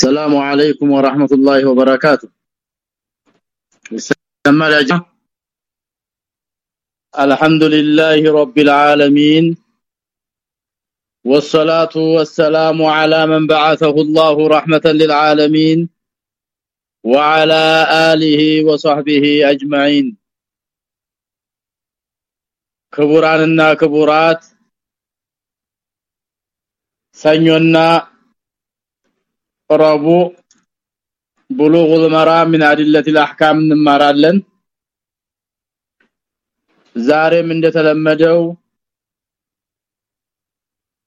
السلام عليكم ورحمة الله وبركاته الحمد لله رب العالمين والصلاة والسلام على من بعثه الله رحمة للعالمين وعلى آله وصحبه أجمعين كبراننا كبرات سنينا ربو بلوغ المرام من أدلة الأحكام نمارالن ዛሬም እንደተለመደው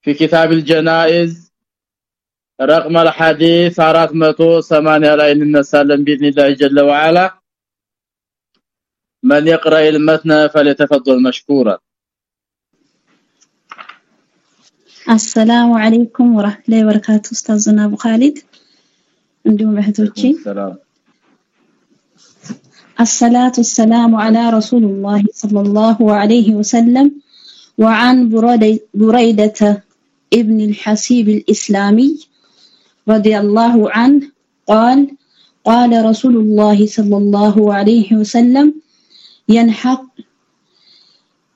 في كتاب الجنائز رقم الحديث 480 ላይ እንነሳለን باذن الله جل وعلا من يقرأ المتن فليتفضل مشكورا السلام عليكم ورحمه الله وبركاته استاذنا ابو خالد الصلاة والسلام على رسول الله صلى الله عليه وسلم وعن بريدة ابن الحسيب الإسلامي رضي الله عنه قال قال رسول الله صلى الله عليه وسلم ينحق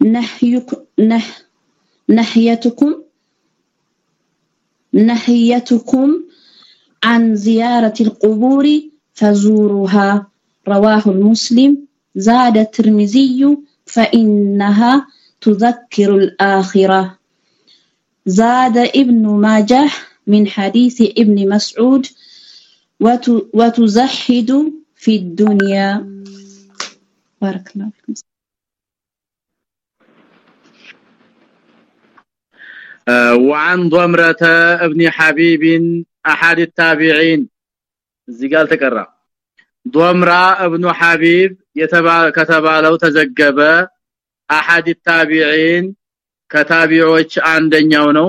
نحيك نح نحيتكم نحيتكم عن زيارة القبور فزوروها. رواه المسلم. زاد الترمذي. فإنها تذكر الآخرة. زاد ابن ماجه من حديث ابن مسعود. وتزحد في الدنيا. بارك الله فيكم وعن ضمرة ابن حبيب أحد التابعين زي قال تقرأ ضمرة ابن حبيب ከተባለው ተዘገበ አሐድ التابعين ከታቢዎች አንደኛው ነው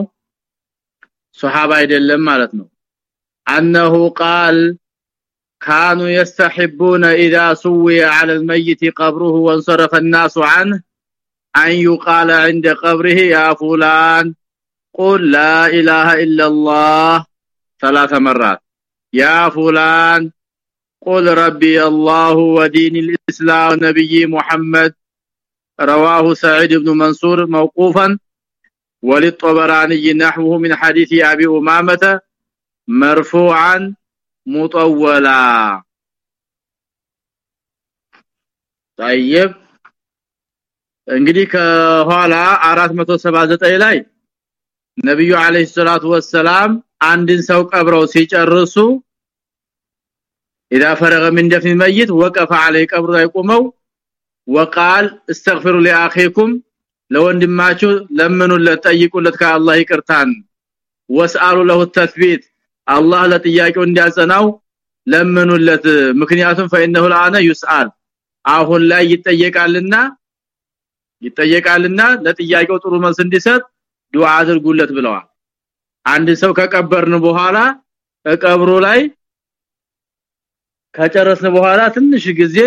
ሱሐባ አይደለም ማለት ነው انه قال كانوا يستحبون اذا سوي على الميت قبره وانصرف الناس عنه ان يقال عند قبره يا فلان قل لا اله الا الله ثلاث مرات يا فلان قل ربي الله ودين الإسلام نبي محمد رواه سعيد بن منصور موقوفا وللطبراني نحوه من حديث أبي أمامة مرفوعا مطولا طيب እንግዲህ ከኋላ 479 ላይ ነብዩ አለይሂ ሰላቱ ወሰለም አንድን ሰው ቀብረው ሲጨርሱ اذا فرغ من دفن الميت وقف عليه قبر يقوموا وقال استغفروا لاخيكم ለወንድማችሁ ለምኑለት ጠይቁለት ከአላህ ይቅርታን ወስአሉ له التثبيت አላህ ለጥያቄው እንዲያጸናው ለምኑለት ምክንያቱም فانه الان يسال አሁን ላይ ይጠየቃልና ይጠየቃልና ለጥያቄው ጥሩ መልስ እንዲሰጥ ዱዓ አድርጉለት ብለዋል። አንድ ሰው ከቀበርን በኋላ ቀብሩ ላይ ከጨረስን በኋላ ትንሽ ጊዜ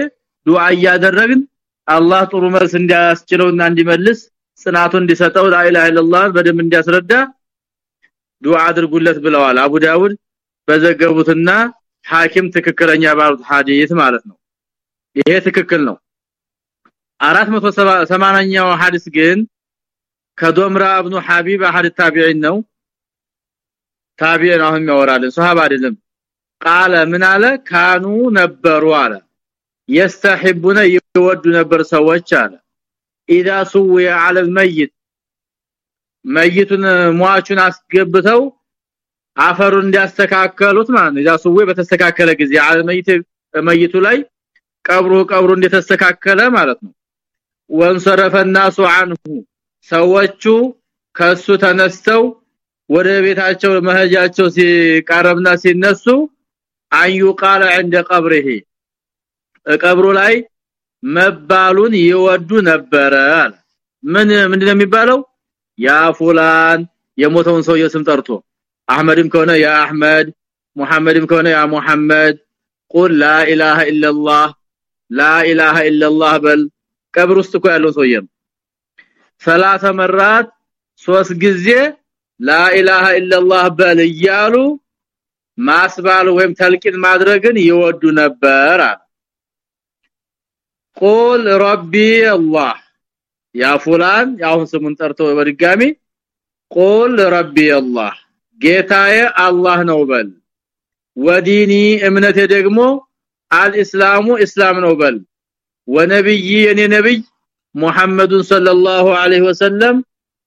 ዱዓ እያደረግን አላህ ጥሩ መልስ እንዲያስችለውና እንዲመልስ ጽናቱ እንዲሰጠው ላኢላሃ ኢላላህ በደም እንዲያስረዳ ዱዓ አድርጉለት ብለዋል። አቡ ዳውድ በዘገቡትና ሐኪም ትክክለኛ ባሉት ሐዲስ ማለት ነው። ይሄ ትክክል ነው። 480ኛው ሐዲስ ግን ከዶምራ ኢብኑ ሐቢብ አሐድ ታቢዒን ነው ታቢዒን አሁን ያወራልን ሱሐባ አይደለም ቃለ ምን አለ ካኑ ነበሩ አለ يستحبون ይወዱ ነበር ሰዎች አለ اذا سوي على الميت መይቱን ሟቹን አስገብተው አፈሩን እንዲያስተካከሉት ማለት ነው اذا سوي በተስተካከለ ጊዜ على الميت መይቱ ላይ ቀብሩ ቀብሩ እንደተስተካከለ ማለት ነው ወንሰረፈ الناس عنه ሰዎቹ ከሱ ተነስተው ወደ ቤታቸው መሄጃቸው ሲቃረብና ሲነሱ አዩ ቃለ عند قبره ቀብሩ ላይ መባሉን ይወዱ ነበረ ምን ምንድነው የሚባለው ያ ፉላን የሞተውን ሰው የስም ጠርቶ አህመድም ከሆነ ያ አህመድ ሙሐመድም ከሆነ ያ ሙሐመድ ቁል ላ ኢላሃ ኢላላህ ላ ኢላሃ ኢላላህ በል ቀብር ውስጥ እኮ ያለው ሰውየም ሰላሳ መራት ሶስት ጊዜ ላ ኢላሃ ኢላላህ በል እያሉ ማስባል ወይም ተልቂን ማድረግን ይወዱ ነበር ቁል ረቢ አላህ። ያ ፉላን ያሁን ስሙን ጠርቶ በድጋሚ ቁል ረቢ አላህ። ጌታዬ አላህ ነው በል። ወዲኒ እምነቴ ደግሞ አልእስላሙ እስላም ነው በል። ወነብይ የኔ ነብይ ሙሐመዱን ሰለላሁ ዐለይሂ ወሰለም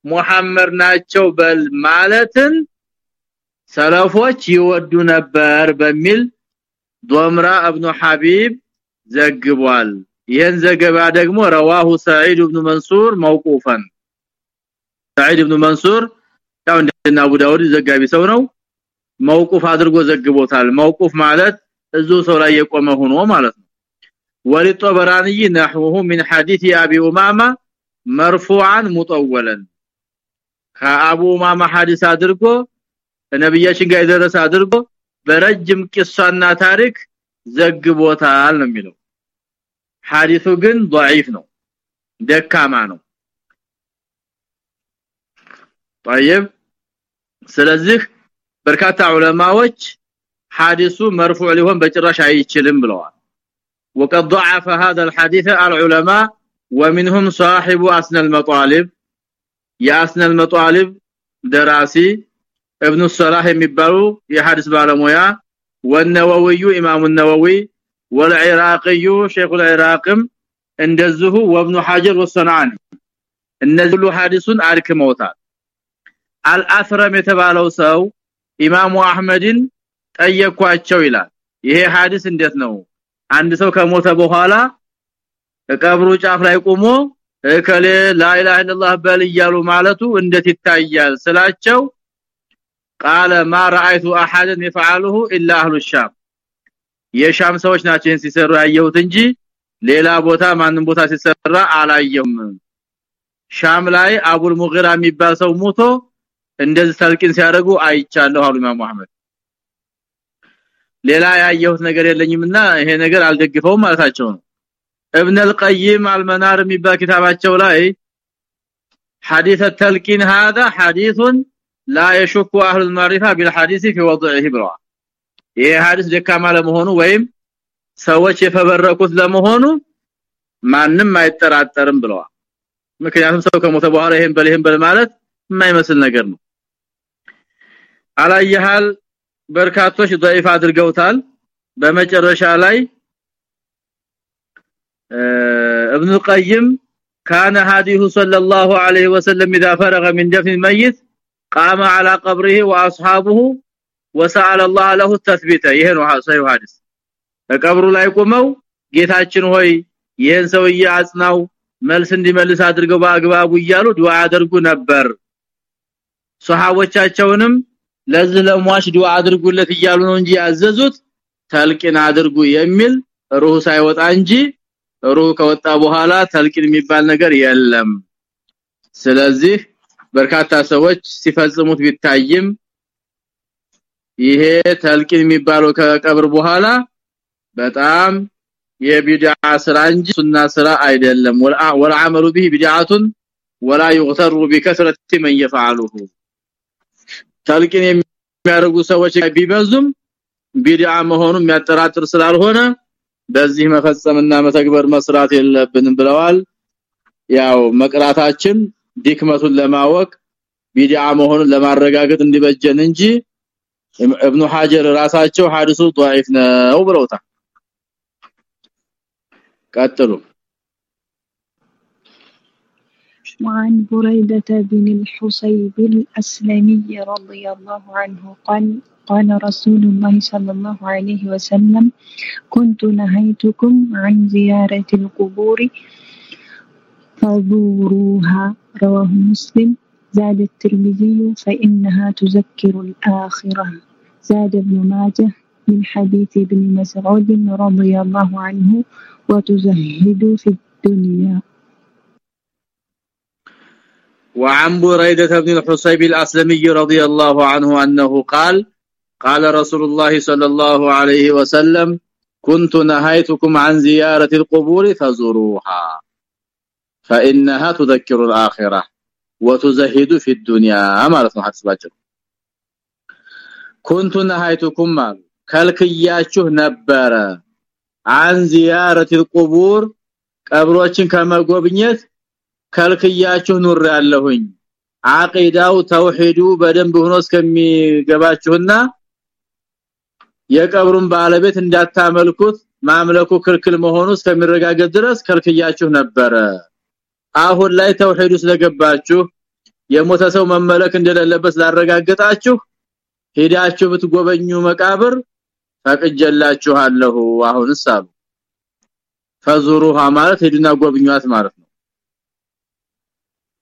ሙሐመድ ናቸው በል ማለትን ሰለፎች ይወዱ ነበር በሚል ዶምራ እብኑ ሐቢብ ዘግቧል። ይህን ዘገባ ደግሞ ረዋሁ ሰዒድ ኢብኑ መንሱር መውቁፈን። ሰዒድ ኢብኑ መንሱር ያው እንደና አቡ ዳውድ ዘጋቢ ሰው ነው። መውቁፍ አድርጎ ዘግቦታል። መውቁፍ ማለት እዙ ሰው ላይ የቆመ ሆኖ ማለት ነው وللطبراني نحوه من حديث ابي امامه مرفوعا مطولا ከአቡ ማማ ሐዲስ አድርጎ ነብያችን ጋር የደረሰ አድርጎ በረጅም ቂሷና ታሪክ ዘግቦታል ነው የሚለው ሐዲሱ ግን ضعيف ነው ደካማ ነው طيب ስለዚህ በርካታ ዑለማዎች ሐዲሱ መርፉዕ ሊሆን በጭራሽ አይችልም ብለዋል وقد ضعف هذا الحديث العلماء ومنهم صاحب اسن المطالب يا اسن المطالب دراسي ابن الصلاح يمبالو يحدث بالمويا والنووي امام النووي والعراقي شيخ العراقم እንደዚሁ ወብኑ ሐጀር ወሰናን እነዚህ ሁሉ ሐዲሱን አርከመውታል አልአስረም የተባለው ሰው ኢማሙ አህመድን ጠየኳቸው ይላል ይሄ ሐዲስ እንዴት ነው አንድ ሰው ከሞተ በኋላ ከቀብሩ ጫፍ ላይ ቆሞ እከሌ ላኢላሃ ኢላላህ በል እያሉ ማለቱ እንዴት ይታያል ስላቸው قال ما رايت احدا يفعله الا اهل الشام የሻም ሰዎች ናቸው ይህን ሲሰሩ ያየሁት እንጂ ሌላ ቦታ ማንም ቦታ ሲሰራ አላየሁም ሻም ላይ አቡል ሙግራ የሚባል ሰው ሞቶ እንደዚህ ተልቂን ሲያደርጉ አይቻለሁ አሉ ኢማም መሐመድ ሌላ ያየሁት ነገር የለኝምና ይሄ ነገር አልደግፈውም ማለታቸው ነው ابن القيم المنار የሚባል ኪታባቸው ላይ حديث التلقين هذا حديث لا يشك اهل المعرفه بالحديث في وضعه ብለዋል ይሄ ሐዲስ ደካማ ለመሆኑ ወይም ሰዎች የፈበረኩት ለመሆኑ ማንም አይጠራጠርም ብለዋል ምክንያቱም ሰው ከሞተ በኋላ ይሄን በል ይሄን በል ማለት የማይመስል ነገር ነው አላየሃል በርካቶች ضعيف አድርገውታል በመጨረሻ ላይ ابن القيم كان هاديه صلى الله عليه وسلم اذا فرغ من دفن الميت قام على قبره واصحابه وسال الله له التثبيت ይሄ ነው ሰው ሐዲስ በቀብሩ ላይ ቆመው ጌታችን ሆይ ይህን ሰውዬ አጽናው መልስ እንዲመልስ አድርገው በአግባቡ እያሉ ዱዓ ያደርጉ ነበር ሱሐቦቻቸውንም ለዚህ ለሟች ዱዓ አድርጉለት እያሉ ነው እንጂ ያዘዙት። ተልቂን አድርጉ የሚል ሩህ ሳይወጣ እንጂ ሩህ ከወጣ በኋላ ተልቂን የሚባል ነገር የለም። ስለዚህ በርካታ ሰዎች ሲፈጽሙት ቢታይም ይሄ ተልቂን የሚባለው ከቀብር በኋላ በጣም የቢድዓ ስራ እንጂ ሱና ስራ አይደለም። ወልአመሉ ቢሂ ቢድዓቱን ወላ ይغتر بكثرة من يفعله ተልቂን የሚያደርጉ ሰዎች ቢበዙም ቢድዓ መሆኑን የሚያጠራጥር ስላልሆነ በዚህ መፈጸምና መተግበር መስራት የለብንም ብለዋል ያው መቅራታችን ዲክመቱን ለማወቅ ቢድዓ መሆኑን ለማረጋገጥ እንዲበጀን እንጂ ኢብኑ ሐጀር ራሳቸው ሐዲሱ ضعيف ነው ብለውታል ቀጥሉ وعن بريدة بن الحصيب الأسلمي رضي الله عنه قال قال رسول الله صلى الله عليه وسلم كنت نهيتكم عن زيارة القبور فزوروها. رواه مسلم. زاد الترمذي فإنها تذكر الآخرة. زاد ابن ماجه من حديث ابن مسعود رضي الله عنه وتزهد في الدنيا. وعن بريدة بن الحصيب الأسلمي رضي الله عنه أنه قال قال رسول الله صلى الله عليه وسلم كنت نهيتكم عن زيارة القبور فزوروها فإنها تذكر الآخرة وتزهد في الدنيا ማለት ነው ሐዲስ ኩንቱ ነሃይቱኩም አሉ ከልክያችሁ ነበረ አን ዚያረት القبور ቀብሮችን ከመጎብኘት ከልክያችሁ ኑር ያለሁኝ አቂዳው ተውሂዱ በደንብ ሆኖ እስከሚገባችሁና የቀብሩን ባለቤት እንዳታመልኩት ማምለኩ ክልክል መሆኑ እስከሚረጋገጥ ድረስ ከልክያችሁ ነበረ። አሁን ላይ ተውሂዱ ስለገባችሁ የሞተ ሰው መመለክ እንደሌለበት ላረጋግጣችሁ ሄዳችሁ ብትጎበኙ መቃብር ፈቅጀላችኋለሁ። አሁንስ አሉ። ፈዙሩሃ ማለት ሄዱና ጎብኙት ማለት ነው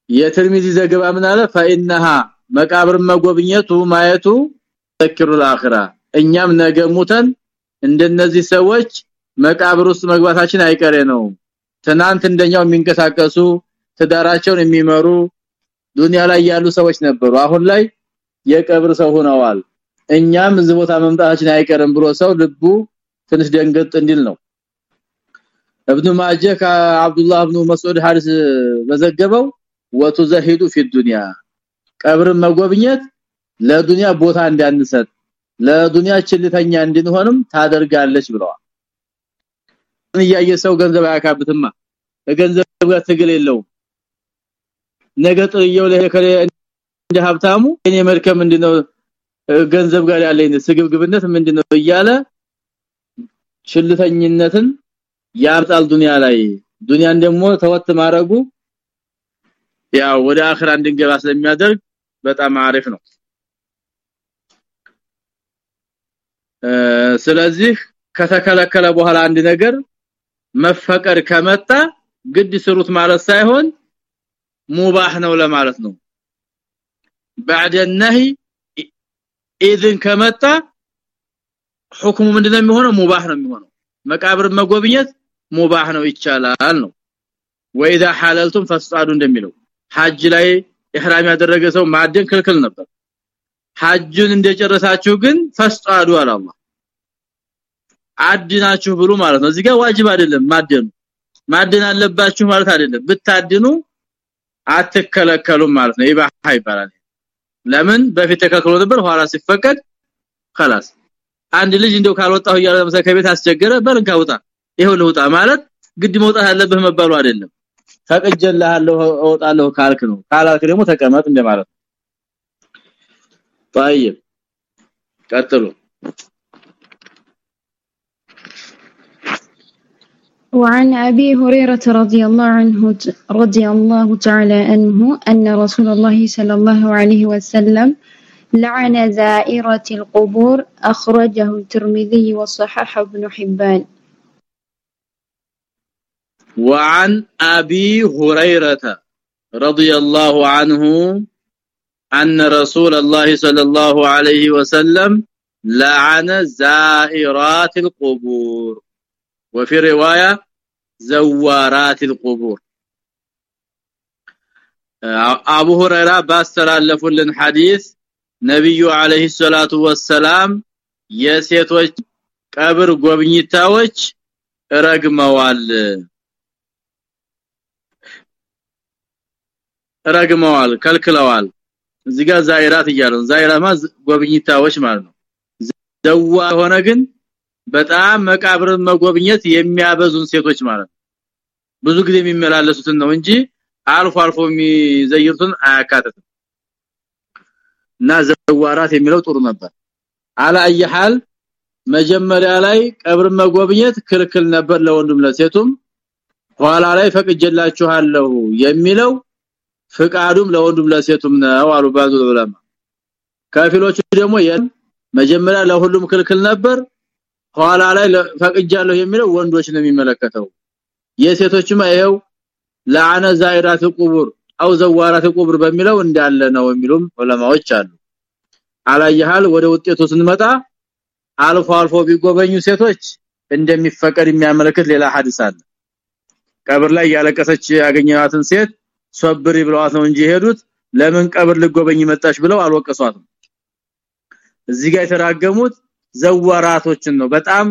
የትርሚዚ ዘገባ ምን አለ فإنها መቃብር መጎብኘቱ ማየቱ ተክሩ አኺራ እኛም ነገ ሙተን እንደነዚህ ሰዎች መቃብር ውስጥ መግባታችን አይቀሬ ነው ትናንት እንደኛው የሚንቀሳቀሱ ትዳራቸውን የሚመሩ ዱንያ ላይ ያሉ ሰዎች ነበሩ አሁን ላይ የቀብር ሰው ሆነዋል እኛም እዚህ ቦታ መምጣታችን አይቀርም ብሎ ሰው ልቡ ትንሽ ደንገጥ እንዲል ነው ابن ماجه ከአብዱላህ ኢብኑ መስዑድ ሐዲስ በዘገበው ወቱዘሂዱ في الدنيا ቀብር መጎብኘት ለዱንያ ቦታ እንዳንሰጥ ለዱንያ ችልተኛ እንድንሆንም ታደርጋለች ብለዋል እያየ ሰው ገንዘብ አያካብትማ ገንዘብ ጋር ትግል የለውም ነገ ጥየው ለከለ እንደ ሀብታሙ እኔ መልከም ምንድነው ገንዘብ ጋር ያለኝ ስግብግብነት ምንድነው እያለ ችልተኝነትን ያምጣል ዱንያ ላይ ዱንያን ደግሞ ተወት ማረጉ ያው ወደ አኺራ እንድንገባ ስለሚያደርግ በጣም አሪፍ ነው ስለዚህ ከተከለከለ በኋላ አንድ ነገር መፈቀድ ከመጣ ግድ ስሩት ማለት ሳይሆን ሙባህ ነው ለማለት ነው بعد النهي اذن ከመጣ ሁክሙ ምንድነው የሚሆነው ሙባህ ነው የሚሆነው መቃብር መጎብኘት ሙባህ ነው ይቻላል ነው ወይዛ ሐለልቱም ፈስጣዱ እንደሚለው ሐጅ ላይ ኢህራም ያደረገ ሰው ማደን ክልክል ነበር ሐጅን እንደጨረሳችሁ ግን ፈስጣዱ አላህ አድናችሁ ብሉ ማለት ነው እዚህ ጋር ዋጅብ አይደለም ማደኑ ማደን አለባችሁ ማለት አይደለም ብታድኑ አትከለከሉም ማለት ነው ይባህ ይባላል ለምን በፊት ተከልክሎ ነበር ኋላ ሲፈቀድ خلاص አንድ ልጅ እንደው ካልወጣው እያለ ከቤት አስቸገረ በርንካ ውጣ ይሄው ልውጣ ማለት ግድ መውጣት አለብህ መባሉ አይደለም ፈቅጀልሃለሁ እወጣለሁ ካልክ ነው ካላልክ ደግሞ ተቀመጥ እንደማለት طيب ቀጥሉ وعن أبي هريرة رضي الله عنه رضي الله تعالى عنه أن رسول الله صلى الله عليه وسلم لعن زائرة القبور أخرجه الترمذي وصححه ابن حبان وعن أبي هريرة رضي الله عنه أن رسول الله صلى الله عليه وسلم لعن زائرات القبور وفي رواية زوارات القبور አቡ ሁረይራ ባስተላለፉልን ሐዲስ ነብዩ አለይሂ ሰላቱ ወሰላም የሴቶች ቀብር ጎብኝታዎች ረግመዋል ረግመዋል ከልክለዋል። እዚህ ጋር ዛይራት እያለው ዛይራማ ጎብኝታዎች ማለት ነው። ዘዋ ሆነ ግን በጣም መቃብርን መጎብኘት የሚያበዙን ሴቶች ማለት ነው። ብዙ ጊዜ የሚመላለሱትን ነው እንጂ አልፎ አልፎ የሚዘይሩትን አያካትትም። እና ዘዋራት የሚለው ጥሩ ነበር። አላየሃል መጀመሪያ ላይ ቀብር መጎብኘት ክልክል ነበር ለወንዱም ለሴቱም ኋላ ላይ ፈቅጀላችኋለሁ የሚለው ፍቃዱም ለወንዱም ለሴቱም ነው አሉ ባዙ ዑለማ። ካፊሎቹ ደግሞ መጀመሪያ ለሁሉም ክልክል ነበር ኋላ ላይ ፈቅጃለሁ የሚለው ወንዶች ነው የሚመለከተው። የሴቶችም ይሄው ለአነ ዛይራት ቁቡር አው ዘዋራት ቁቡር በሚለው እንዳለ ነው የሚሉም ዑለማዎች አሉ። አላየሃል? ወደ ውጤቱ ስንመጣ አልፎ አልፎ ቢጎበኙ ሴቶች እንደሚፈቀድ የሚያመለክት ሌላ ሐዲስ አለ። ቀብር ላይ ያለቀሰች ያገኘናትን ሴት ሶብሪ ብለዋት ነው እንጂ ሄዱት ለምን ቀብር ልጎበኝ መጣሽ ብለው አልወቀሷትም። እዚህ ጋር የተራገሙት ዘዋራቶችን ነው። በጣም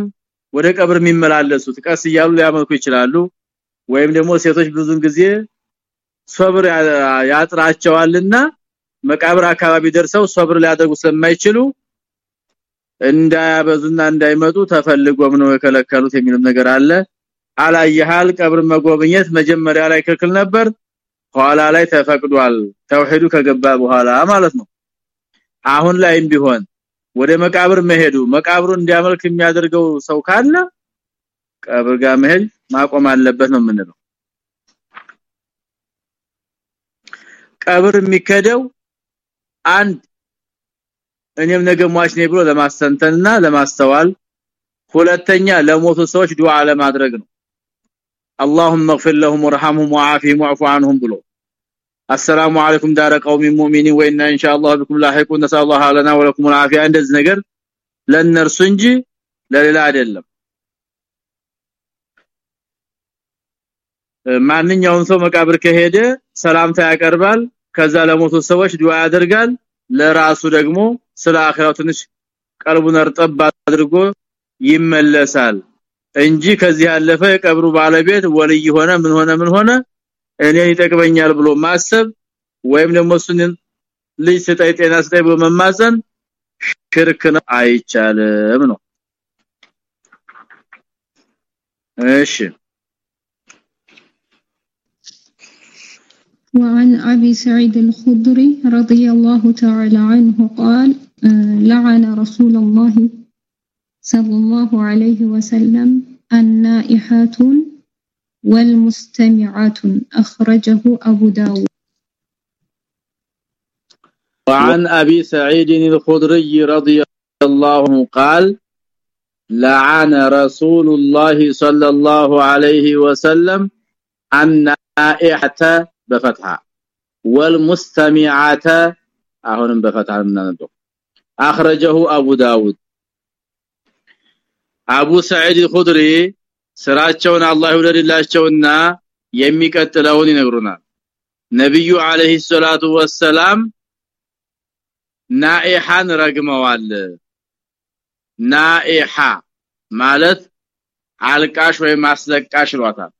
ወደ ቀብር የሚመላለሱት ቀስ እያሉ ሊያመልኩ ይችላሉ። ወይም ደግሞ ሴቶች ብዙን ጊዜ ሶብር ያጥራቸዋልና መቃብር አካባቢ ደርሰው ሶብር ሊያደርጉ ስለማይችሉ እንዳያበዙና እንዳይመጡ ተፈልጎም ነው የከለከሉት የሚልም ነገር አለ። አላየሃል? ቀብር መጎብኘት መጀመሪያ ላይ ክልክል ነበር ኋላ ላይ ተፈቅዷል። ተውሂዱ ከገባ በኋላ ማለት ነው። አሁን ላይም ቢሆን ወደ መቃብር መሄዱ መቃብሩን እንዲያመልክ የሚያደርገው ሰው ካለ ቀብር ጋር መሄድ ማቆም አለበት ነው የምንለው። ቀብር የሚከደው አንድ እኔም ነገ ሟች ነኝ ብሎ ለማስተንተንና ለማስተዋል ሁለተኛ ለሞቱ ሰዎች ዱዓ ለማድረግ ነው اللهم اغفر لهم وارحمهم وعافهم واعف عنهم ብሎ السلام عليكم دار قوم مؤمنين وإنا ان شاء الله بكم لاحقون نسال الله لنا ولكم العافيه እንደዚህ ነገር ለነርሱ እንጂ ለሌላ አይደለም ማንኛውም ሰው መቃብር ከሄደ ሰላምታ ያቀርባል ከዛ ለሞቱ ሰዎች ዱዓ ያደርጋል ለራሱ ደግሞ ስለ አኺራው ትንሽ ቀልቡን እርጥብ አድርጎ ይመለሳል እንጂ ከዚህ ያለፈ የቀብሩ ባለቤት ወልይ ሆነ ምን ሆነ ምን ሆነ እኔን ይጠቅመኛል ብሎ ማሰብ ወይም ደግሞ እሱን ልጅ ስጠይ ጤና ስጠይ ብሎ መማፀን ሽርክ ነው አይቻልም ነው እሺ وعن أبي سعيد الخدري رضي الله تعالى عنه قال لعن رسول الله صلى الله عليه وسلم النائحات والمستمعات أخرجه أبو داود. وعن أبي سعيد الخدري رضي الله عنه قال لعن رسول الله صلى الله عليه وسلم النائحة بفتحة والمستمعات أهون بفتحة من أخرجه أبو داود. አቡ ሰዒድ ኹድሪ ስራቸውን አላህ ይወደድላቸውና የሚቀጥለውን ይነግሩናል። ነብዩ አለይሂ ሰላቱ ወሰላም ናኢሃን ረግመዋል። ናኢሃ ማለት አልቃሽ ወይ ማስለቃሽ ይሏታል።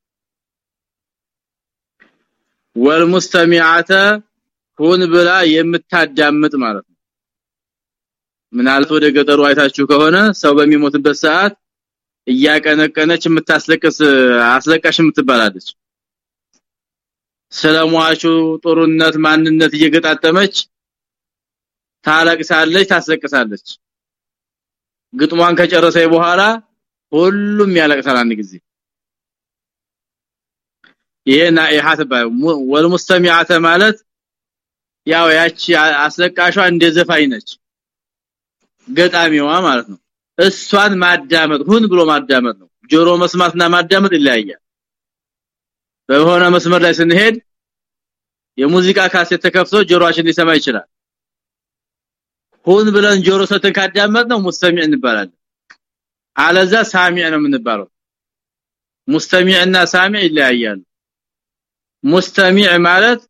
ወልሙስተሚዓተ ሁን ብላ የምታዳምጥ ማለት ነው ምናልባት ወደ ገጠሩ አይታችሁ ከሆነ ሰው በሚሞትበት ሰዓት እያቀነቀነች የምታስለቅስ አስለቃሽ የምትባላለች። ስለሟቹ ጥሩነት ማንነት እየገጣጠመች ታለቅሳለች ታስለቅሳለች። ግጥሟን ከጨረሰ በኋላ ሁሉም ያለቅሳል አንድ ጊዜ። ይሄ ናኢሃ ተባይ ወልሙስተሚዓተ ማለት ያው ያቺ አስለቃሿ እንደ ዘፋኝ ነች ገጣሚዋ ማለት ነው እሷን ማዳመጥ ሁን ብሎ ማዳመጥ ነው ጆሮ መስማትና ማዳመጥ ይለያያል በሆነ መስመር ላይ ስንሄድ የሙዚቃ ካሴት ተከፍቶ ጆሮአችን ሊሰማ ይችላል ሁን ብለን ጆሮ ሰተን ካዳመጥ ነው ሙስተሚዕ እንባላለን አለዛ ሳሚዕ ነው የምንባለው ሙስተሚዕና ሳሚዕ ይለያያሉ ሙስተሚዕ ማለት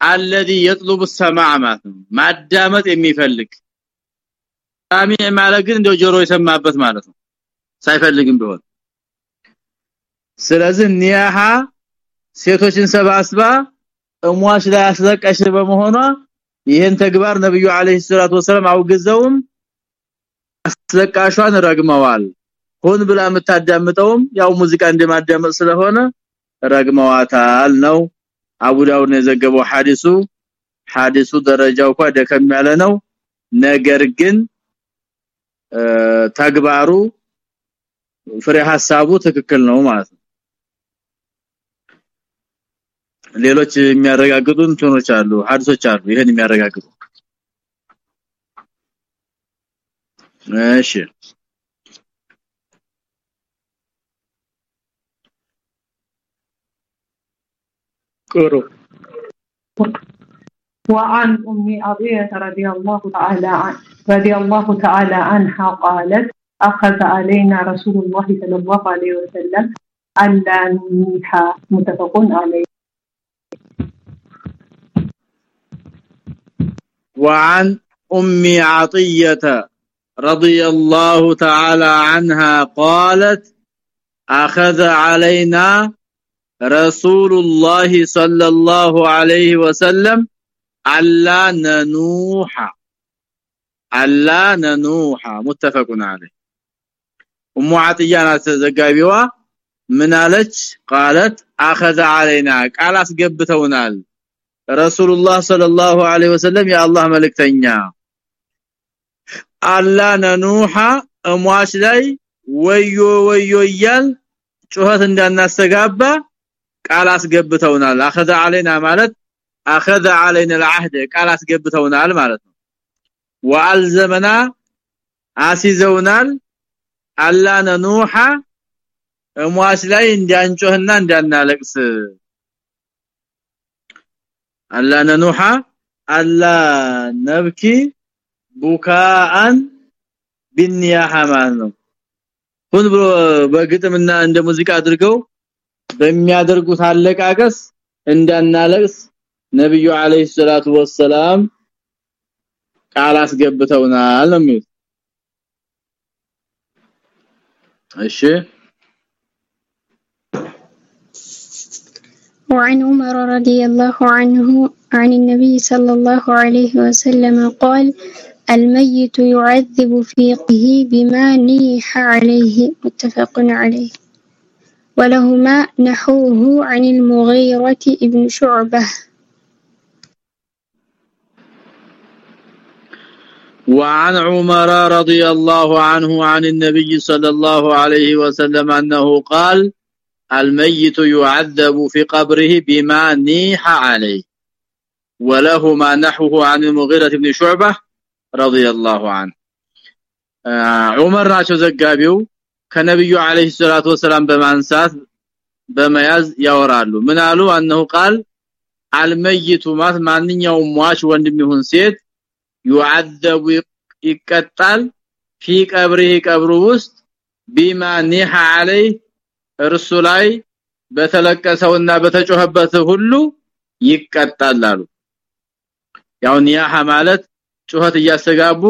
الذي يطلب السماع ማለት ማዳመጥ የሚፈልግ ሳሚዕ ማለት ግን እንደው ጆሮ የሰማበት ማለት ነው። ሳይፈልግም ቢሆን። ስለዚህ ኒያሃ ሴቶችን ሰባስባ እሟች ላይ አስለቀሽ በመሆኗ ይህን ተግባር ነብዩ አለይሂ ሰላቱ ወሰለም አውግዘውም አስለቃሿን ረግመዋል። ሆን ብላ የምታዳምጠውም ያው ሙዚቃ እንደማዳመጥ ስለሆነ ረግመዋታል ነው። አቡ ዳውድ የዘገበው ሐዲሱ። ሐዲሱ ደረጃው እንኳን ደከም ያለ ነው። ነገር ግን ተግባሩ ፍሬ ሐሳቡ ትክክል ነው ማለት ነው። ሌሎች የሚያረጋግጡ እንትኖች አሉ ሐዲሶች አሉ ይሄን የሚያረጋግጡ። እሺ። ቅሩ وعن أم أبية رضي الله تعالى عن رضي الله تعالى عنها قالت أخذ علينا رسول الله صلى الله عليه وسلم ألا ننيح متفق عليه. وعن أم عطية رضي الله تعالى عنها قالت أخذ علينا رسول الله صلى الله عليه وسلم ألا ننوح ألا ننوح متفق عليه ام عطيه نات ዘጋቢዋ ምን አለች قالت اخذ علينا قال አስገብተውናል رسول الله صلى الله عليه وسلم يا الله መልእክተኛ አላ ነኑሐ እሟች ላይ ወዮ ወዮ ይያል ጩኸት እንዳናስተጋባ ቃል አስገብተውናል አخذ علينا ማለት اخذ علينا العهد ቃል አስገብተውናል ማለት ነው ወአልዘመና አሲዘውናል አላ ነኑሃ እሟች ላይ እንዲያንጮህና እንዳናለቅስ አላ ነኑሃ አላ ነብኪ ቡካአን ቢንያሃ ማለት ነው ሁን ብሎ በግጥምና እንደ ሙዚቃ አድርገው በሚያደርጉት አለቃቀስ እንዳናለቅስ ነብዩ አለይሂ ሰላቱ ወሰለም ቃል አስገብተውናል ነው የሚሉት እሺ وعن عمر رضي الله عنه عن النبي صلى الله عليه وسلم قال الميت يعذب في قه بما نيح عليه متفق عليه ولهما نحوه عن المغيرة ابن شعبة وعن عمر رضي الله عنه عن النبي صلى الله عليه وسلم أنه قال الميت يعذب في قبره بما نيح عليه وله ما نحوه عن المغيرة بن شعبة رضي الله عنه عمر ናቸው ዘጋቢው ከነብዩ አለይሂ ሰላቱ ወሰለም በማንሳት በመያዝ ያወራሉ ምን አሉ አንሁ ቃል አልመይቱ ማት ማንኛውም ሟች ወንድም ይሁን ሴት يعذب ይቀጣል في ቀብሪህ ቀብሩ ውስጥ ቢማ ኒሃ عليه እርሱ ላይ በተለቀሰውና በተጮህበት ሁሉ ይቀጣል አሉ ያው ኒያሃ ማለት ጩኸት እያስተጋቡ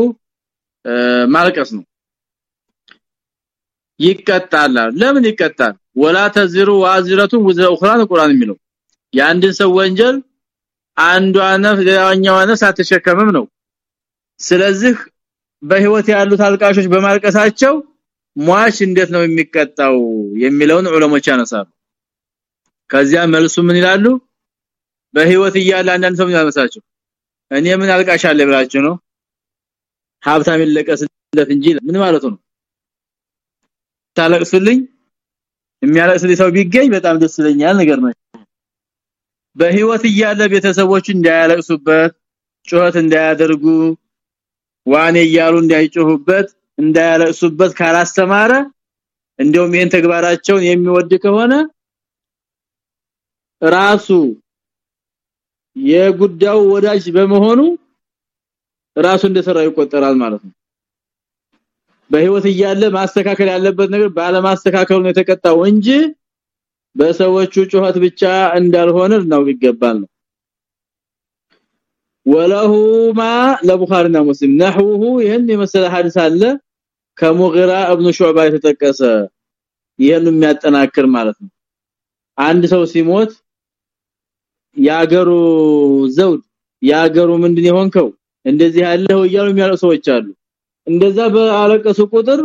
ማልቀስ ነው ይቀጣል ለምን ይቀጣል ወላ ተዝሩ ዋዝረቱ ወዘ ኡኽራን ቁርአን የሚለው የአንድን ሰው ወንጀል አንዷ ነፍስ ሌላኛዋ ነፍስ አትሸከምም ነው ስለዚህ በህይወት ያሉት አልቃሾች በማልቀሳቸው ሟች እንዴት ነው የሚቀጣው የሚለውን ዑለሞች ያነሳሉ። ከዚያ መልሱ ምን ይላሉ? በህይወት እያለ አንዳንድ ሰው ያነሳቸው እኔ ምን አልቃሻለ ብላችሁ ነው? ሀብታም ይለቀስለት እንጂ ምን ማለት ነው? ታለቅሱልኝ? የሚያለቅስልኝ ሰው ቢገኝ በጣም ደስ ይለኛል ነገር ነው። በህይወት እያለ ቤተሰቦች እንዳያለቅሱበት ጩኸት እንዳያደርጉ ዋኔ እያሉ እንዳይጮሁበት እንዳያለቅሱበት ካላስተማረ እንደውም ይሄን ተግባራቸውን የሚወድ ከሆነ ራሱ የጉዳዩ ወዳጅ በመሆኑ ራሱ እንደሰራው ይቆጠራል ማለት ነው። በህይወት እያለ ማስተካከል ያለበት ነገር ባለማስተካከሉ ነው የተቀጣው እንጂ በሰዎቹ ጩኸት ብቻ እንዳልሆነ ነው ይገባል ነው ወለሁማ ለቡኻሪና ሙስሊም ነህውሁ ይሄን የመሰለ ሐዲስ አለ። ከሙግራ ኢብኑ ሹዕባ የተጠቀሰ ይሄን የሚያጠናክር ማለት ነው። አንድ ሰው ሲሞት ያገሩ ዘውድ ያገሩ ምንድን የሆንከው? እንደዚህ ያለው እያሉ የሚያሉ ሰዎች አሉ። እንደዛ በአለቀሱ ቁጥር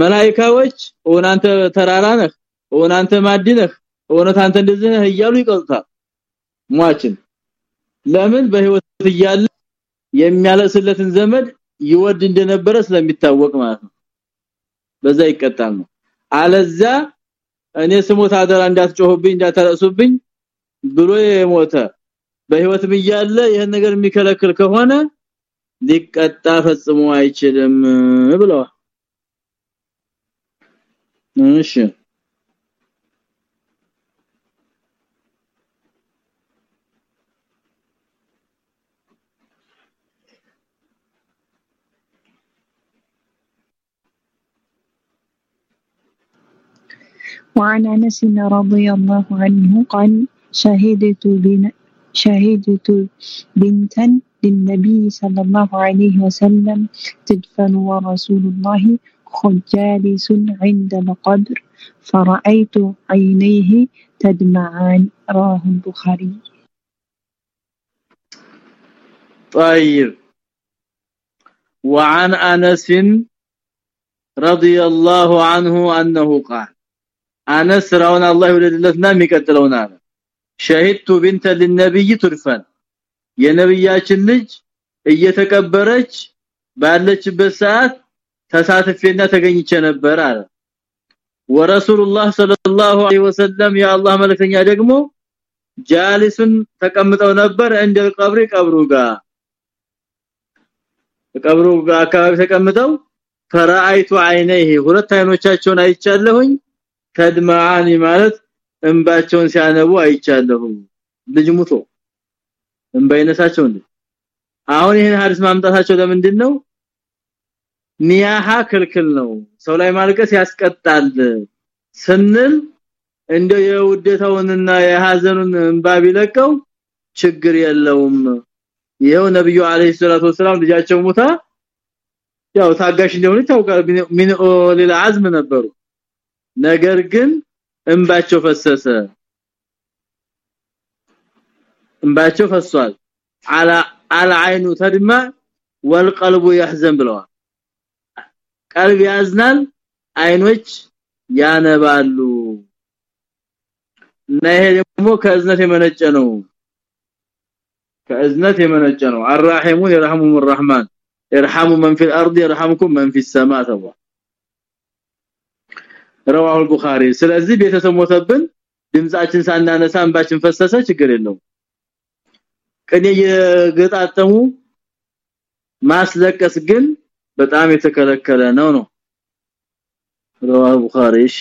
መላእክቶች ወናንተ ተራራ ነህ ወናንተ ማድነህ ወናንተ አንተ እንደዚህ ነህ እያሉ ይቀልጣል ሟችን ለምን በህይወት እያለ የሚያለስለትን ዘመድ ይወድ እንደነበረ ስለሚታወቅ ማለት ነው። በዛ ይቀጣል ነው። አለዛ እኔ ስሞት አደራ እንዳትጮህብኝ እንዳታለሱብኝ ብሎ የሞተ በህይወት እያለ ይሄን ነገር የሚከለክል ከሆነ ሊቀጣ ፈጽሞ አይችልም ብለዋል። እሺ وعن أنس رضي الله عنه قال شهدت بن شهدت بنتا للنبي صلى الله عليه وسلم تدفن ورسول الله جالس عند القبر فرأيت عينيه تدمعان. راه البخاري. طيب. وعن أنس رضي الله عنه أنه قال አነ ስራውን አላህ ይወደድለትና የሚቀጥለውን አለ። ሸሂድቱ ቢንተ ለነብይ ትርፈን የነብያችን ልጅ እየተቀበረች ባለችበት ሰዓት ተሳትፌና ተገኝቼ ነበር አለ። ወረሱላህ ሰለላሁ ዐለይሂ ወሰለም ያአላህ መልእክተኛ ደግሞ ጃሊሱን ተቀምጠው ነበር እንደ ቀብሪ ቀብሩ ጋር ቀብሩ ጋር አካባቢ ተቀምጠው ፈራአይቱ አይነይሂ ሁለት አይኖቻቸውን አይቻለሁኝ። ተድማአኒ ማለት እንባቸውን ሲያነቡ አይቻለሁ ልጅ ሙቶ እንባ ይነሳቸው እንዴ? አሁን ይሄን ሐዲስ ማምጣታቸው ለምንድን ነው ኒያሃ ክልክል ነው። ሰው ላይ ማልቀስ ያስቀጣል ስንል እንደ የውደታውንና የሐዘኑን እንባ ቢለቀው ችግር የለውም። ይሄው ነብዩ አለይሂ ሰላቱ ወሰለም ልጃቸው ሙታ ያው ታጋሽ እንደሆነ ታውቃል ምን ኦሊል አዝም ነበሩ ነገር ግን እንባቸው ፈሰሰ እንባቸው ፈሷል على العين تدمع والقلب يحزن ብለዋል ቀልብ ያዝናል አይኖች ያነባሉ እና ይሄ ደግሞ ከእዝነት የመነጨ ነው ከእዝነት የመነጨ ነው الراحمون يرحمهم الرحمن يرحموا من في الارض يرحمكم من في السماء ተባለ رواه البخاري ስለዚህ ቤተሰብ ሞተብን ድምጻችን ሳናነሳ እንባችን ፈሰሰ ችግር የለው ቅኔ የገጣጠሙ ማስለቀስ ግን በጣም የተከለከለ ነው ነው رواه البخاري እሺ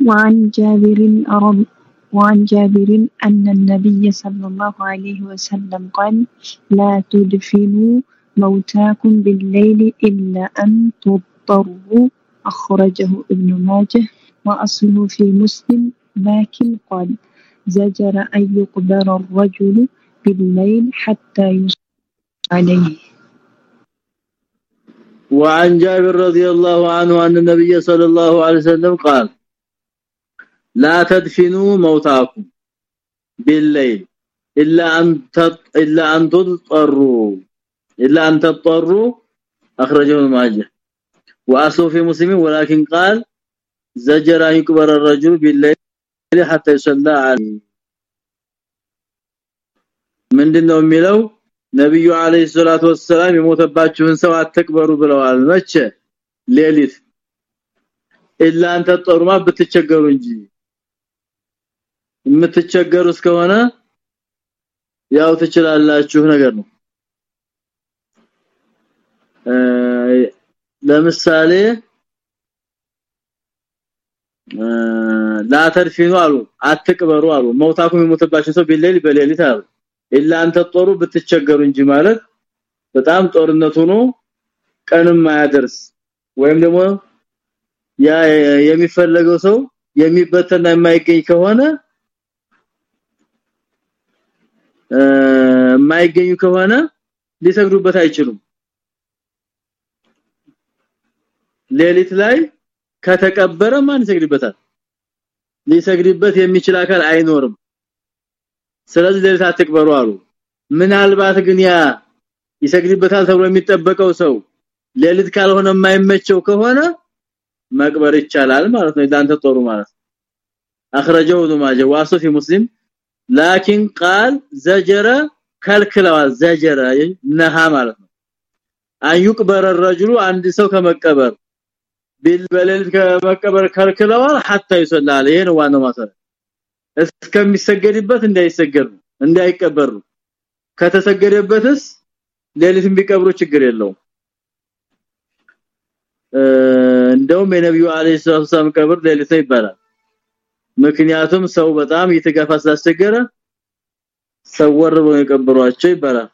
وعن جابر وعن جابر أن النبي صلى الله عليه وسلم قال لا تدفنوا موتاكم بالليل إلا أن تضطروا. أخرجه ابن ماجه وأصله في مسلم لكن قال زجر أن يقبر الرجل بالليل حتى يصلي عليه. وعن جابر رضي الله عنه أن النبي صلى الله عليه وسلم قال لا تدفنوا موتاكم بالليل إلا أن تط... إلا أن تضطروا إلا أن تضطروا أخرجه ماجه واصل في مسلم ولكن قال زجر يكبر الرجل بالليل حتى يصلى عليه ምንድነው የሚለው ነብዩ አለይሂ ሰላቱ ወሰለም የሞተባችሁን ሰው አትክበሩ ብለዋል መቼ ሌሊት ኢላ አንተ ጦርማ ብትቸገሩ እንጂ የምትቸገሩ እስከሆነ ያው ትችላላችሁ ነገር ነው። ለምሳሌ ላተርፊኑ አሉ አትቅበሩ አሉ። መውታኩም የሞተባቸው ሰው ቢለል በሌሊት አሉ። ኢላ አንተ ጦሩ ብትቸገሩ እንጂ ማለት በጣም ጦርነት ሆኖ ቀንም ማያደርስ ወይም ደግሞ ያ የሚፈለገው ሰው የሚበተና የማይገኝ ከሆነ የማይገኙ ከሆነ ሊሰግዱበት አይችሉም ሌሊት ላይ ከተቀበረ ማን ይሰግድበታል ሊሰግድበት የሚችል አካል አይኖርም ስለዚህ ሌሊት አትቅበሩ አሉ ምናልባት ግን ያ ይሰግድበታል ተብሎ የሚጠበቀው ሰው ሌሊት ካልሆነ የማይመቸው ከሆነ መቅበር ይቻላል ማለት ነው ዳንተ ጦሩ ማለት اخرجه ابن ماجه واسو في مسلم لكن قال زجر كلكلوا زجر نها ማለት ነው አን ይቅበር الرجل አንድ ሰው ከመቀበር ቢልበለል ከመቀበር ከልክለዋል hatta ይሰላል ይሄ ነው ዋናው ማሰረ እስከሚሰገድበት እንዳይሰገዱ እንዳይቀበሩ ከተሰገደበትስ ሌሊትም ቢቀብሩ ችግር የለውም እንደውም የነብዩ አለይሂ ሰላም ቀብር ሌሊት ይባላል ምክንያቱም ሰው በጣም እየተጋፋ ስላስቸገረ ሰወር ብለው የቀበሯቸው ይባላል።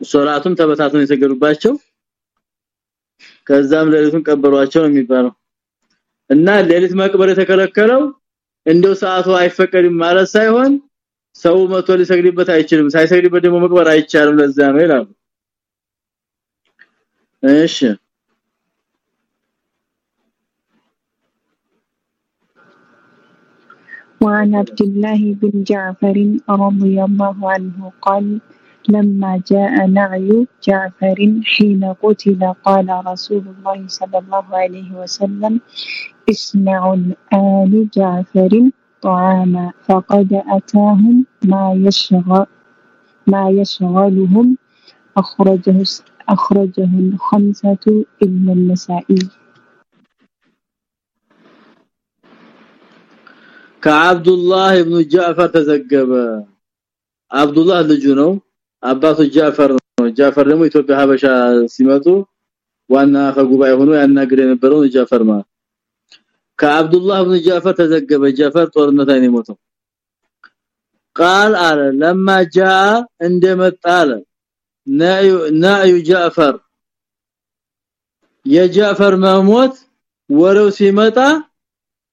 ሶላቱም ተበታተው የሰገዱባቸው ከዛም ሌሊቱን ቀበሯቸው ነው የሚባለው። እና ሌሊት መቅበር የተከለከለው እንደው ሰዓቱ አይፈቀድም ማለት ሳይሆን ሰው መቶ ሊሰግድበት አይችልም ሳይሰግድበት ደግሞ መቅበር አይቻልም። ለዛ ነው ይላሉ። እሺ وعن عبد الله بن جعفر رضي الله عنه قال لما جاء نعي جعفر حين قتل قال رسول الله صلى الله عليه وسلم اصنعوا الآل جعفر طعاما فقد أتاهم ما يشغل ما يشغلهم. أخرجه أخرجه الخمسة إلا النسائي. ከአብዱላህ ኢብኑ ጃዕፈር ተዘገበ አብዱላህ ልጁ ነው አባቱ ጃዕፈር ነው ጃዕፈር ደግሞ ኢትዮጵያ ሀበሻ ሲመጡ ዋና ከጉባኤ ሆኖ ያናግር የነበረው ጃዕፈር ማለት ከአብዱላህ ኢብኑ ጃዕፈር ተዘገበ ጃዕፈር ጦርነት ላይ ነው ሞተው قال አለ لما جاء እንደመጣ አለ ናዩ ጃዕፈር የጃዕፈር መሞት ወሬው ሲመጣ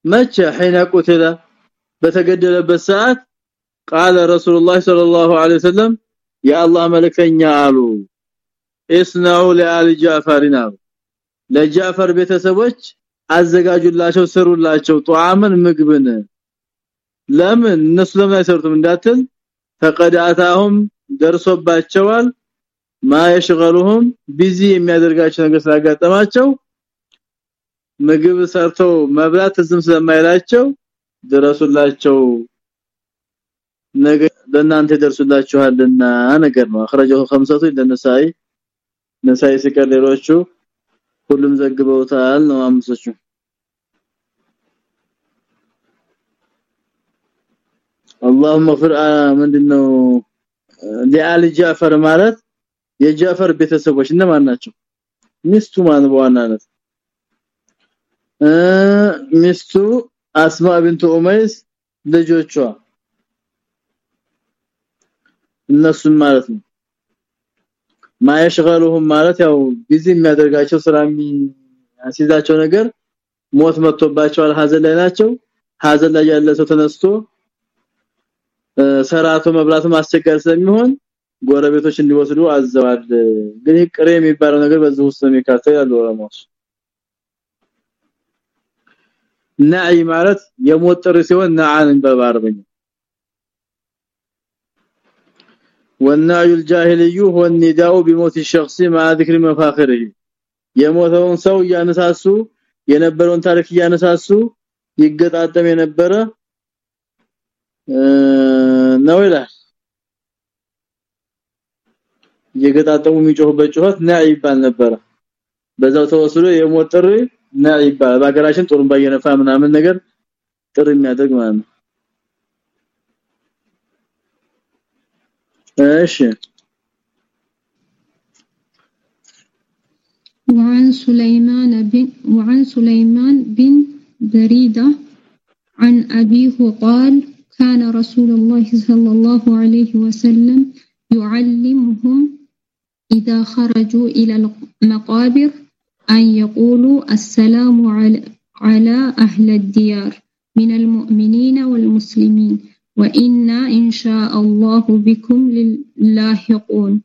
መቼ حين قتل በተገደለበት ሰዓት قال رسول الله صلى الله عليه وسلم يا الله ملكኛ አሉ። اسنعوا لآل جعفرنا ለጃፈር ቤተሰቦች አዘጋጁላቸው ሰሩላቸው ጧምን ምግብን ለምን እነሱ ለምን አይሰሩትም እንዳትል ተቀዳታሁም ደርሶባቸዋል። ማየሽገሉሁም ቢዚ የሚያደርጋቸው ነገር ስላጋጠማቸው ምግብ ሰርተው መብላት ዝም ስለማይላቸው ድረሱላቸው ነገ ለእናንተ ደርሱላችኋልና ነገር ነው። اخرجه خمسه ለነሳይ ነሳይ ሲቀር ሁሉም ዘግበውታል ነው አምስቶቹ። اللهم اغفر ምንድነው? ለአል ጃፈር ማለት የጃፈር ቤተሰቦች እነማን ናቸው? ሚስቱ ማን በዋናነት? ሚስቱ አስማ ቢንት ኡመይስ ልጆቿ። እነሱም ማለት ነው። ما يشغلهم ማለት ያው ጊዜ የሚያደርጋቸው ስራ የሚያስይዛቸው ነገር ሞት መጥቶባቸዋል። ሀዘን ላይ ናቸው። ሀዘን ላይ ያለ ሰው ተነስቶ ሰራቶ መብላትም አስቸጋሪ ስለሚሆን ጎረቤቶች እንዲወስዱ አዘዋል። እንግዲህ ቅሬ የሚባለው ነገር በዚህ ውስጥ ነው የሚካተው ያለው ራማስ ናይ ማለት የሞት ጥሪ ሲሆን ናአን በባርበኝ والنعي الجاهلي هو النداء بموت الشخص مع ذكر مفاخره የሞተውን ሰው ያነሳሱ የነበረውን ታሪክ ያነሳሱ ይገጣጠም የነበረ ነው ይላል የገጣጠሙ የሚጮህበት ጩኸት ና ይባል ነበር በዛው ተወስዶ የሞት ጥሪ ና ይባል በአገራችን ጦሩን ባየነፋ ምናምን ነገር ጥሪ የሚያደርግ ማለት ነው እሺ وعن سليمان بن وعن سليمان بن بريدة عن أبيه قال كان رسول الله صلى الله عليه وسلم يعلمهم إذا خرجوا إلى المقابر أن يقولوا السلام على أهل الديار من المؤمنين والمسلمين وإنا إن شاء الله بكم لاحقون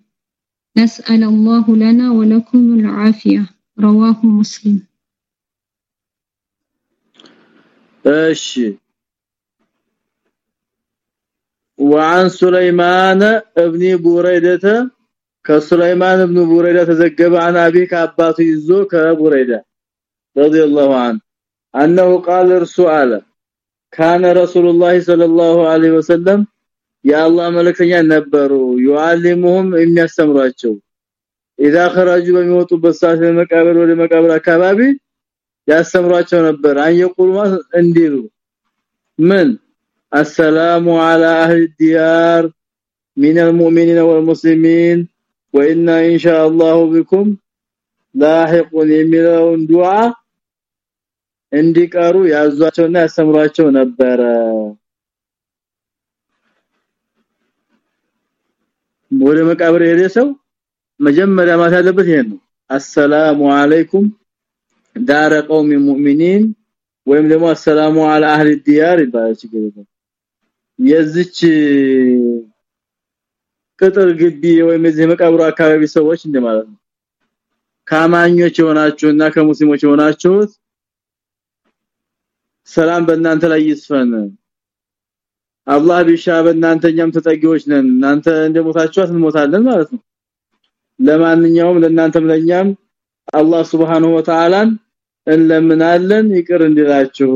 نسأل الله لنا ولكم العافية. رواه مسلم. እሺ وعن سليمان ابن بريدة ከሱለይማን ኢብኑ ቡረይዳ ተዘገበ عن ابي ከአባቱ ይዞ ከቡረይዳ رضي الله عنه انه قال رسول كان رسول الله صلى الله عليه وسلم يا الله ملكኛ ነበሩ يعلمهم የሚያስተምራቸው اذا خرجوا በሚወጡበት ሰዓት ለመቃብር ወደ መቃብር አካባቢ ያስተምራቸው ነበር አንየቁልማ እንዲሉ ምን السلام على اهل الديار من المؤمنين والمسلمين وإنا إن شاء الله بكم لاحقون የሚለውን ዱዓ እንዲቀሩ ያዟቸውና ያስተምሯቸው ነበር ወደ መቃብር የሄደ ሰው መጀመሪያ ማለት ያለበት ይሄን ነው አሰላሙ አለይኩም ዳረ ቀውም ሙእሚኒን ወይም ደግሞ አሰላሙ አለ አህሊ ዲያር ይባላል ችግር የዚች ቅጥር ግቢ ወይም የዚህ መቃብሩ አካባቢ ሰዎች እንደማለት ነው። ካማኞች የሆናችሁና ከሙስሊሞች የሆናችሁት ሰላም በእናንተ ላይ ይስፈን። አላህ ቢሻ በእናንተኛም ተጠጊዎች ነን። እናንተ እንደሞታችሁ እንሞታለን ማለት ነው። ለማንኛውም ለእናንተም ለኛም አላህ Subhanahu Wa Ta'ala እንለምናለን ይቅር እንዲላችሁ።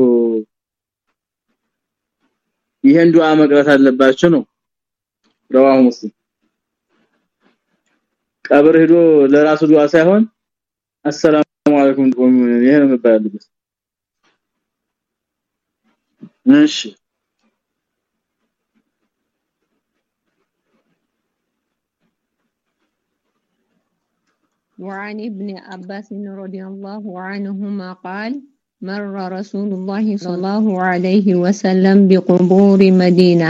ይሄን ዱዓ መቅራት አለባችሁ ነው። ረዋሁ ሙስሊም ቀብር ሄዶ ለራሱ ዱዓ ሳይሆን አሰላሙ አለይኩም ቆም ይሄ ነው መባያለበት እሺ وعن ابن عباس رضي الله عنهما قال مر رسول الله صلى الله عليه وسلم بقبور مدينة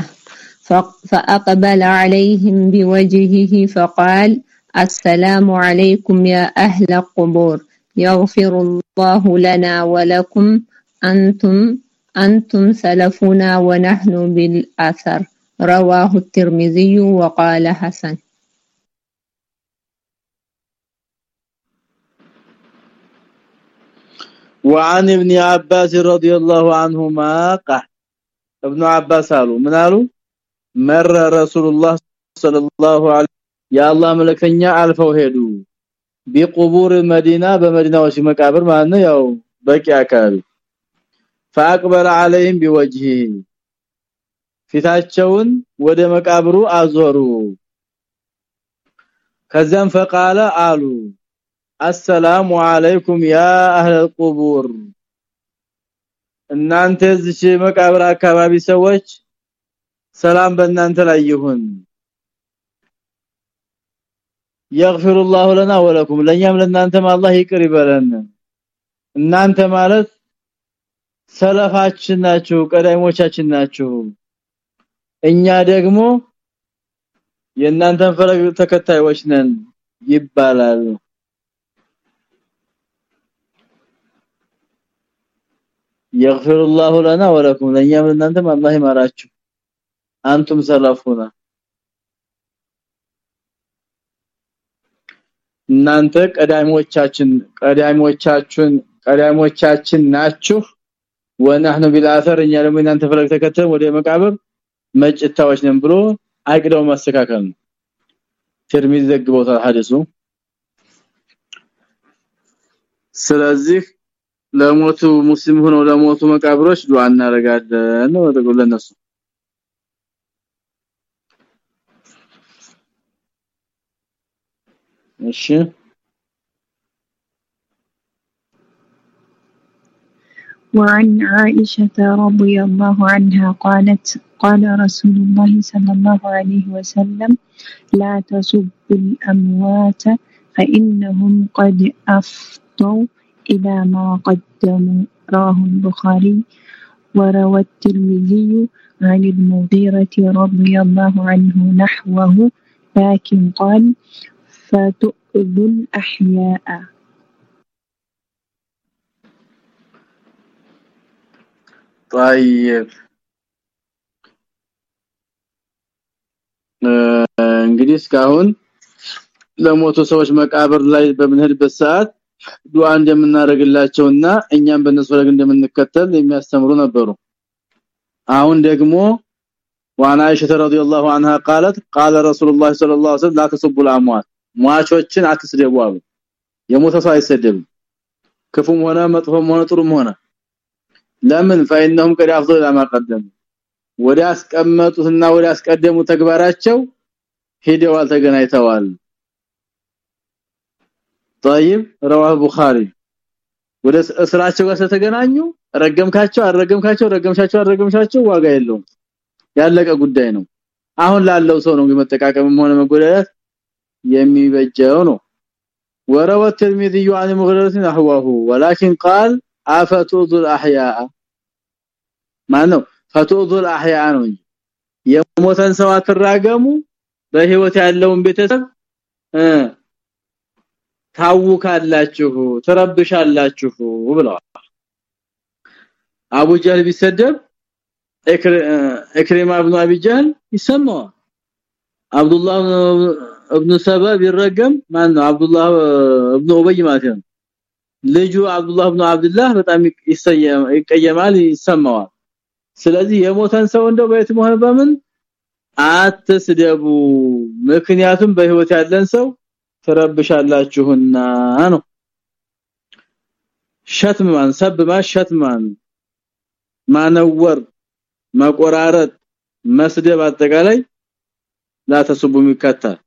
فأقبل عليهم بوجهه فقال السلام عليكم يا أهل القبور. يغفر الله لنا ولكم. أنتم أنتم سلفنا ونحن بالأثر. رواه الترمذي وقال حسن. وعن ابن عباس رضي الله عنهما قال ابن عباس قالوا من قالوا مر رسول الله صلى الله عليه የአላህ መልእክተኛ አልፈው ሄዱ። ቢቁቡር መዲና በመዲናዎች መቃብር ማለት ነው ያው በቂ አካባቢ። فاقبل عليهم بوجهه ፊታቸውን ወደ መቃብሩ አዞሩ። ከዛም فقال አሉ السلام عليكم يا اهل القبور እናንተ እዚህ መቃብር አካባቢ ሰዎች ሰላም በእናንተ ላይ ይሁን። يغفر الله لنا ولكم ለኛም ለእናንተም አላህ ይቅር ይበለን እናንተ ማለት ሰለፋችን ናችሁ ቀዳይሞቻችን ናችሁ እኛ ደግሞ የእናንተን ፈለግ ተከታዮች ነን ይባላል يغفر الله لنا ولكم ለኛም ለእናንተም አላህ ይማራችሁ አንቱም ሰለፉና እናንተ ቀዳሚዎቻችን ቀዳሚዎቻችን ቀዳሚዎቻችን ናችሁ። ወነህኑ ቢልአثር እኛ ደግሞ እናንተ ፈለግ ተከተል ወደ መቃብር መጭታዎች ነን ብሎ አቅደው ማስተካከል ነው። ትርሚዝ ዘግቦታል ሐዲሱ። ስለዚህ ለሞቱ ሙስሊም ሆነው ለሞቱ መቃብሮች ዱዓ እናረጋለን ነው ለነሱ እሺ وعن عائشة رضي الله عنها قالت قال رسول الله صلى الله عليه وسلم لا تسبوا الأموات فإنهم قد أفضوا إلى ما قدموا. راه البخاري. وروى الترمذي عن المغيرة رضي الله عنه نحوه لكن قال فتؤذوا الأحياء طيب እንግዲህ እስካሁን ለሞቱ ሰዎች መቃብር ላይ በምንሄድበት ሰዓት ዱዓ እንደምናደርግላቸውና እኛም በእነሱ ላይ እንደምንከተል የሚያስተምሩ ነበሩ አሁን ደግሞ ዋና አይሸተ ረዲየላሁ عنها قالت قال رسول الله صلى الله عليه وسلم لا تسبوا الاموات ሟቾችን አትስደቡ አሉ የሞተ ሰው አይሰደብም ክፉም ሆነ መጥፎም ሆነ ጥሩም ሆነ ለምን فإنهم قد افضل ما قدموا ወደ አስቀመጡትና ወደ አስቀደሙ ተግባራቸው ሄደዋል ተገናኝተዋል طيب رواه البخاري ወደ እስራቸው ጋር ተገናኙ ረገምካቸው አረገምካቸው ረገምሻቸው አረገምሻቸው ዋጋ የለውም ያለቀ ጉዳይ ነው አሁን ላለው ሰው ነው መጠቃቀምም ሆነ መጎዳት የሚበጀው ነው وروى الترمذي عن مغيرة نحوه ولكن قال افتوذ الاحياء ማነው فتوذ الاحياء ነው የሞተን ሰው አትራገሙ በህይወት ያለውን ቤተሰብ ታውካላችሁ ተረብሻላችሁ ብለዋል አቡ ጀህል ቢሰደብ እክሪማ ኢብኑ አቢ ጀህል ይሰማዋል አብዱላህ ኢብኑ ሰባ ቢረገም ማን ነው አብዱላህ ኢብኑ ኡበይ ማለት ነው። ልጁ አብዱላህ ኢብኑ አብዱላህ በጣም ይቀየማል ይሰማዋል። ስለዚህ የሞተን ሰው እንደው በየትም ሆነ በምን አትስደቡ። ምክንያቱም በህይወት ያለን ሰው ተረብሻላችሁና ነው። ሸትማን ሰብማ ሸትማን ማነወር መቆራረጥ መስደብ አጠቃላይ ላተስቡ ይከታል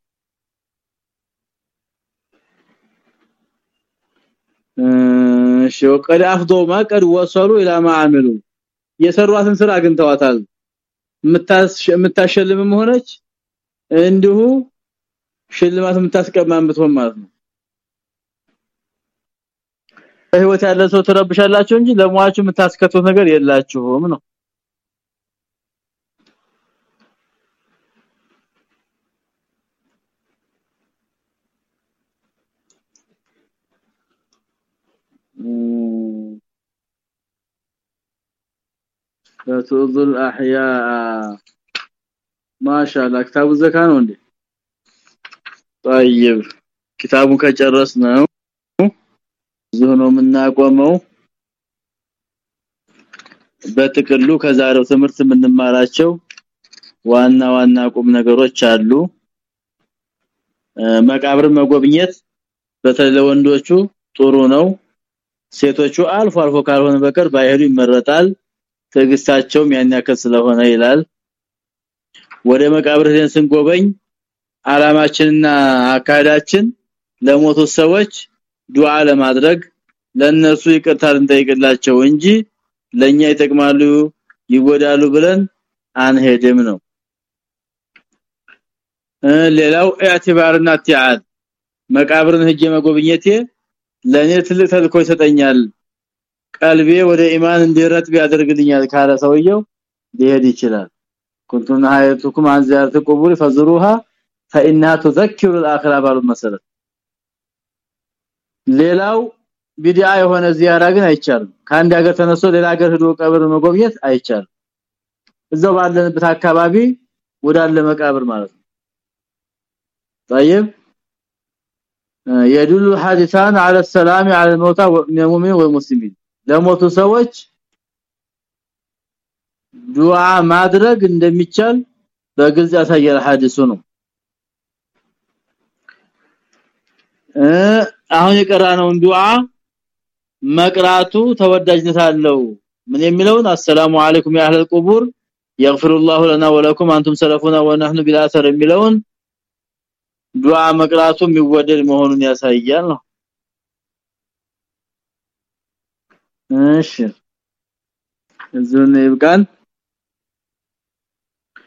እሺ ወቀድ አፍዶ ማቀድ ወሰሉ ኢላ ማዓሚሉ የሰሯትን ስራ አግኝተዋታል። የምታሸልምም ሆነች እንዲሁ ሽልማት የምታስቀማም ብትሆን ማለት ነው። በህይወት ያለ ሰው ተረብሻላችሁ እንጂ ለሟቹ የምታስከቱት ነገር የላችሁም ነው فتوض الاحياء ما شاء الله كتاب الزكاه ነው እንዴ طيب كتابون ከጨረስነው ዝሆኖ የምናቆመው በጥቅሉ ከዛሬው ትምህርት የምንማራቸው ዋና ዋና ቁም ነገሮች አሉ መቃብር መጎብኘት በተለይ ለወንዶቹ ጥሩ ነው ሴቶቹ አልፎ አልፎ ካልሆነ በቀር ባይሄዱ ይመረጣል ትግስታቸውም ያን ያከል ስለሆነ ይላል። ወደ መቃብር ሄደን ስንጎበኝ አላማችንና አካዳችን ለሞቱ ሰዎች ዱዓ ለማድረግ ለነሱ ይቅርታ እንጠይቅላቸው እንጂ ለኛ ይጠቅማሉ ይጎዳሉ ብለን አንሄድም ነው። ሌላው ኢዕቲባርና ኢትዓድ። መቃብርን ሄጄ መጎብኘቴ ለኔ ትልቅ ተልኮ ይሰጠኛል ቀልቤ ወደ ኢማን እንዲረጥብ ያደርግልኛል ካለ ሰውየው ሊሄድ ይችላል ኩንቱና ሀይቱኩም አን ዚያረተ ቁቡር ፈዝሩሃ فانها تذكر الاخره ባሉ መሰረት ሌላው ቢዲአ የሆነ ዚያራ ግን አይቻልም ከአንድ ሀገር ተነስቶ ሌላ ሀገር ሄዶ ቀብር መጎብኘት አይቻልም እዛው ባለንበት አካባቢ ወዳለ መቃብር ማለት ነው طيب يدل الحادثان على السلام على الموتى من المؤمنين والمسلمين ለሞቱ ሰዎች ዱዓ ማድረግ እንደሚቻል በግልጽ ያሳያል ሐዲሱ ነው አሁን የቀራነውን ዱዓ መቅራቱ ተወዳጅነት አለው ምን የሚለውን አሰላሙ አለይኩም ያ አህለል ቁቡር يغفر الله لنا ولكم انتم سلفنا ونحن بالاثر የሚለውን ዱዓ መቅራቱ የሚወደድ መሆኑን ያሳያል ነው እሺ። እዙን ይብቃን